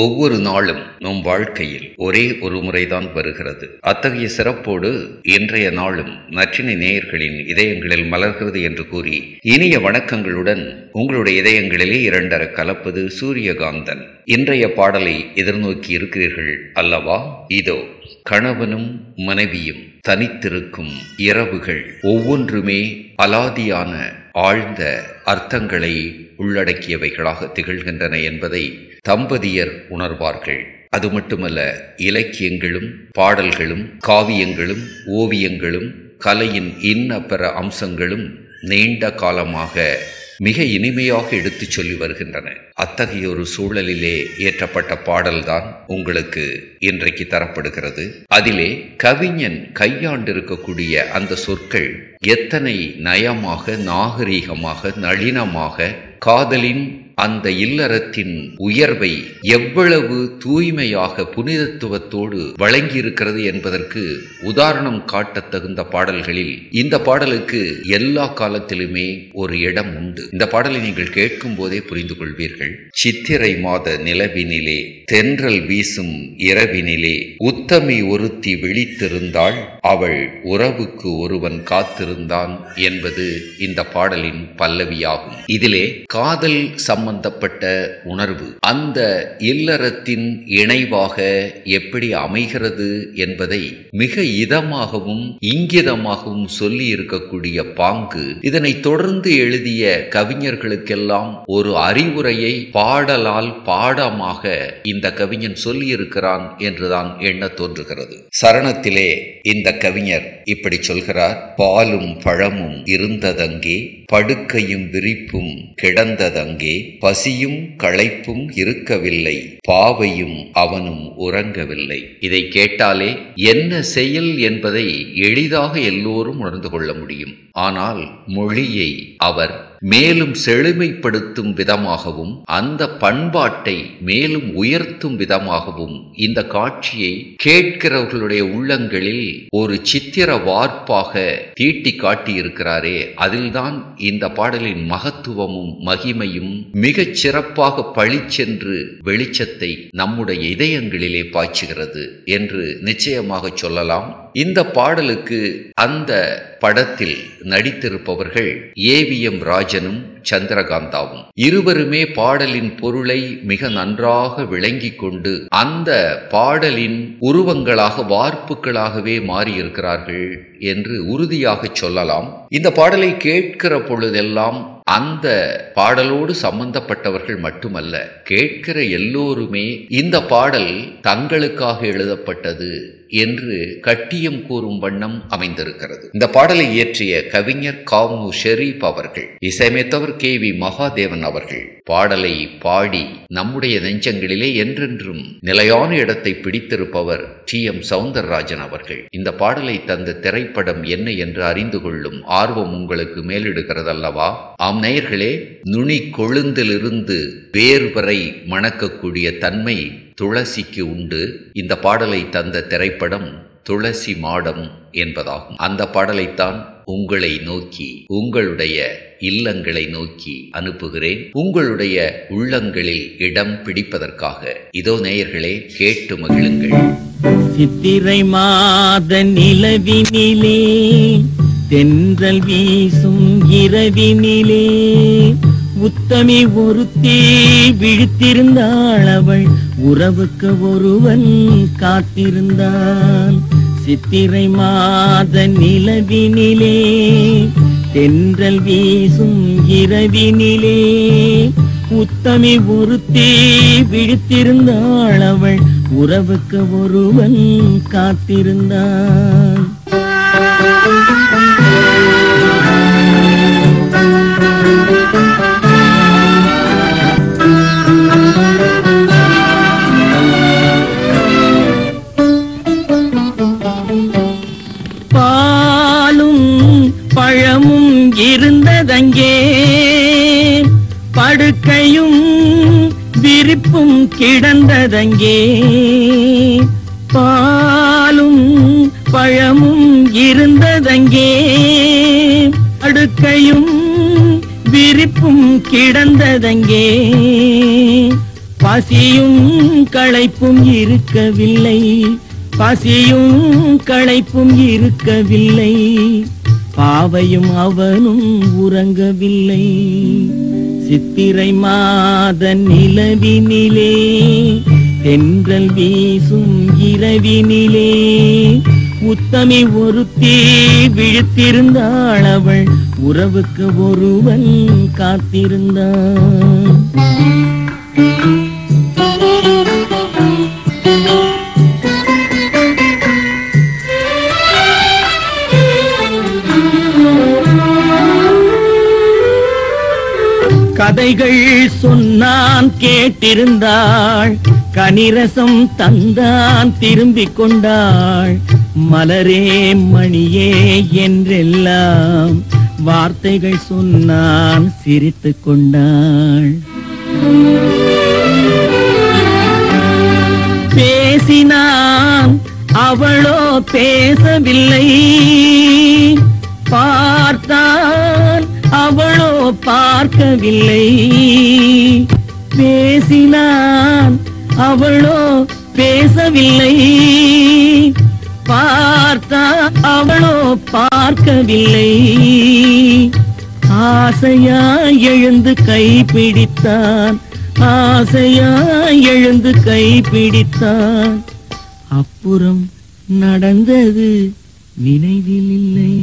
ஒவ்வொரு நாளும் நம் வாழ்க்கையில் ஒரே ஒரு முறைதான் வருகிறது. அத்தகைய சிறப்போடு இன்றைய நாளும் நற்றினை நேயர்களின் இதயங்களில் மலர்கிறது என்று கூறி இனிய வணக்கங்களுடன் உங்களுடைய இதயங்களிலே இரண்டர கலப்பது சூரியகாந்தன். இன்றைய பாடலை எதிர்நோக்கி இருக்கிறீர்கள் அல்லவா? இதோ கணவனும் மனைவியும் தனித்திருக்கும் இரவுகள் ஒவ்வொன்றுமே அலாதியான ஆழ்ந்த அர்த்தங்களை உள்ளடக்கியவைகளாக திகழ்கின்றன என்பதை தம்பதியர் உணர்வார்கள். அது மட்டுமல்ல இலக்கியங்களும் பாடல்களும் காவியங்களும் ஓவியங்களும் கலையின் இன்ன பிற அம்சங்களும் நீண்ட காலமாக மிக இனிமையாக எடுத்துச் சொல்லி வருகின்றன. அத்தகைய ஒரு சூழலிலே இயற்றப்பட்ட பாடல்தான் உங்களுக்கு இன்றைக்கு தரப்படுகிறது. அதிலே கவிஞன் கையாண்டிருக்கக்கூடிய அந்த சொற்கள் எத்தனை நயமாக நாகரீகமாக நளினமாக காதலின் அந்த இல்லறத்தின் உயர்வை எவ்வளவு தூய்மையாக புனிதத்துவத்தோடு வழங்கியிருக்கிறது என்பதற்கு உதாரணம் காட்டத் தகுந்த பாடல்களில் இந்த பாடலுக்கு எல்லா காலத்திலுமே ஒரு இடம் உண்டு. இந்த பாடலை நீங்கள் கேட்கும் போதே புரிந்து கொள்வீர்கள் சித்திரை மாத நிலவினிலே தென்றல் வீசும் இரவினிலே உத்தமி ஒருத்தி விழித்திருந்தாள் அவள் உறவுக்கு ஒருவன் காத்திருந்தான் என்பது இந்த பாடலின் பல்லவியாகும். இதிலே காதல் சம்பந்தப்பட்ட உணர்வு. அந்த இல்லறத்தின் இணைவாக எப்படி அமைகிறது என்பதை மிக இதமாகவும் இங்கிதமாகவும் சொல்லி இருக்கக்கூடிய பாங்கு. இதனை தொடர்ந்து எழுதிய கவிஞர்களுக்கெல்லாம் ஒரு அறிவுரையை பாடலால் பாடமாக இந்த கவிஞன் சொல்லியிருக்கிறான் என்றுதான் எண்ண தோன்றுகிறது. சரணத்திலே இந்த கவிஞர் இப்படி சொல்கிறார் பாலும் பழமும் இருந்ததங்கே படுக்கையும் விரிப்பும் கிடந்ததங்கே பசியும் களைப்பும் இருக்கவில்லை. பாவையும் அவனும் உறங்கவில்லை. இதை கேட்டாலே என்ன செயல் என்பதை எளிதாக எல்லோரும் உணர்ந்து கொள்ள முடியும். ஆனால் மொழியை அவர் மேலும் செழுமைப்படுத்தும் விதமாகவும் அந்த பண்பாட்டை மேலும் உயர்த்தும் விதமாகவும் இந்த காட்சியை கேட்கிறவர்களுடைய உள்ளங்களில் ஒரு சித்திர வார்ப்பாக தீட்டி காட்டியிருக்கிறாரே. அதில்தான் இந்த பாடலின் மகத்துவமும் மகிமையும் மிகச் சிறப்பாக பழிச்சென்று வெளிச்சத்தை நம்முடைய இதயங்களிலே பாய்ச்சுகிறது என்று நிச்சயமாக சொல்லலாம். இந்த பாடலுக்கு அந்த படத்தில் நடித்திருப்பவர்கள் ஏவிஎம் நடராஜனும் சந்திரகாந்தாவும். இருவருமே பாடலின் பொருளை மிக நன்றாக விளங்கி கொண்டு அந்த பாடலின் உருவங்களாக வார்ப்புகளாகவே மாறியிருக்கிறார்கள் என்று உறுதியாக சொல்லலாம். இந்த பாடலை கேட்கிற பொழுதெல்லாம் அந்த பாடலோடு சம்பந்தப்பட்டவர்கள் மட்டுமல்ல கேட்கிற எல்லோருமே இந்த பாடல் தங்களுக்காக எழுதப்பட்டது என்று கட்டியம் கூறும் வண்ணம் அமைந்திருக்கிறது. இந்த பாடலை இயற்றிய கவிஞர் காமு ஷெரீப் அவர்கள் இசையமைத்தவர் கே வி மகாதேவன் அவர்கள் பாடலை பாடி நம்முடைய நெஞ்சங்களிலே என்றென்றும் நிலையான இடத்தை பிடித்திருப்பவர் டி எம் சவுந்தரராஜன் அவர்கள். இந்த பாடலை தந்த திரைப்படம் என்ன என்று அறிந்து கொள்ளும் ஆர்வம் உங்களுக்கு மேலிடுகிறதல்லவா? ஆம் நேயர்களே நுனி கொழுந்திலிருந்து வேர் வரை மணக்கக்கூடிய தன்மை துளசிக்கு உண்டு. இந்த பாடலை தந்த திரைப்படம் துளசி மாடம் என்பதாகும். அந்த பாடலைத்தான் உங்களை நோக்கி உங்களுடைய இல்லங்களை நோக்கி அனுப்புகிறேன். உங்களுடைய உள்ளங்களில் இடம் பிடிப்பதற்காக. இதோ நேயர்களே கேட்டு மகிழுங்கள். சித்திரை மாத நிலவினிலே தென்றல் வீசும் இரவினிலே உத்தமி ஒருத்தி விழித்திருந்தாள் அவள் உறவுக்கு ஒருவன் காத்திருந்தான். சித்திரை மாத நிலவினிலே தென்றல் வீசும் இரவினிலே உத்தமி ஒருத்தி விழித்திருந்தாள் அவள் உறவுக்கு ஒருவன் காத்திருந்தான். கிடந்ததங்கே. பாலும் பழமும் இருந்ததங்கே. அடுக்கையும் விரிப்பும் கிடந்ததங்கே. பசியும் களைப்பும் இருக்கவில்லை. பசியும் களைப்பும் இருக்கவில்லை. பாவையும் அவனும் உறங்கவில்லை. சித்திரை மாத நிலவினிலே தென்றல் வீசும் இரவினிலே உத்தமி ஒருத்தி விழித்திருந்தாள் அவள் உறவுக்கு ஒருவன் காத்திருந்தான். கதைகள் சொன்னான் கேட்டிருந்தாள். கனிரசம் தந்தான் திரும்பிக் கொண்டாள். மலரே மணியே என்றெல்லாம் வார்த்தைகள் சொன்னான் சிரித்து கொண்டாள். பேசினான் அவளோ பேசவில்லை. பார்த்தான் பார்க்கவில்லை பேசினான் அவளோ பேசவில்லை. பார்த்தான் அவளோ பார்க்கவில்லை. ஆசையா எழுந்து கைப்பிடித்தான். ஆசையா எழுந்து கைப்பிடித்தான். அப்புறம் நடந்தது நினைவில் இல்லை.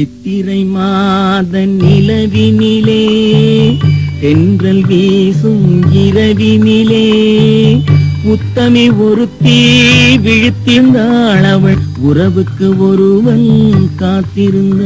சித்திரை மாத நிலவினிலே தென்றல் வீசும் இரவினிலே உத்தமி ஒருத்தி விழித்திருந்தாள் அவள் உறவுக்கு ஒருவன் காத்திருந்த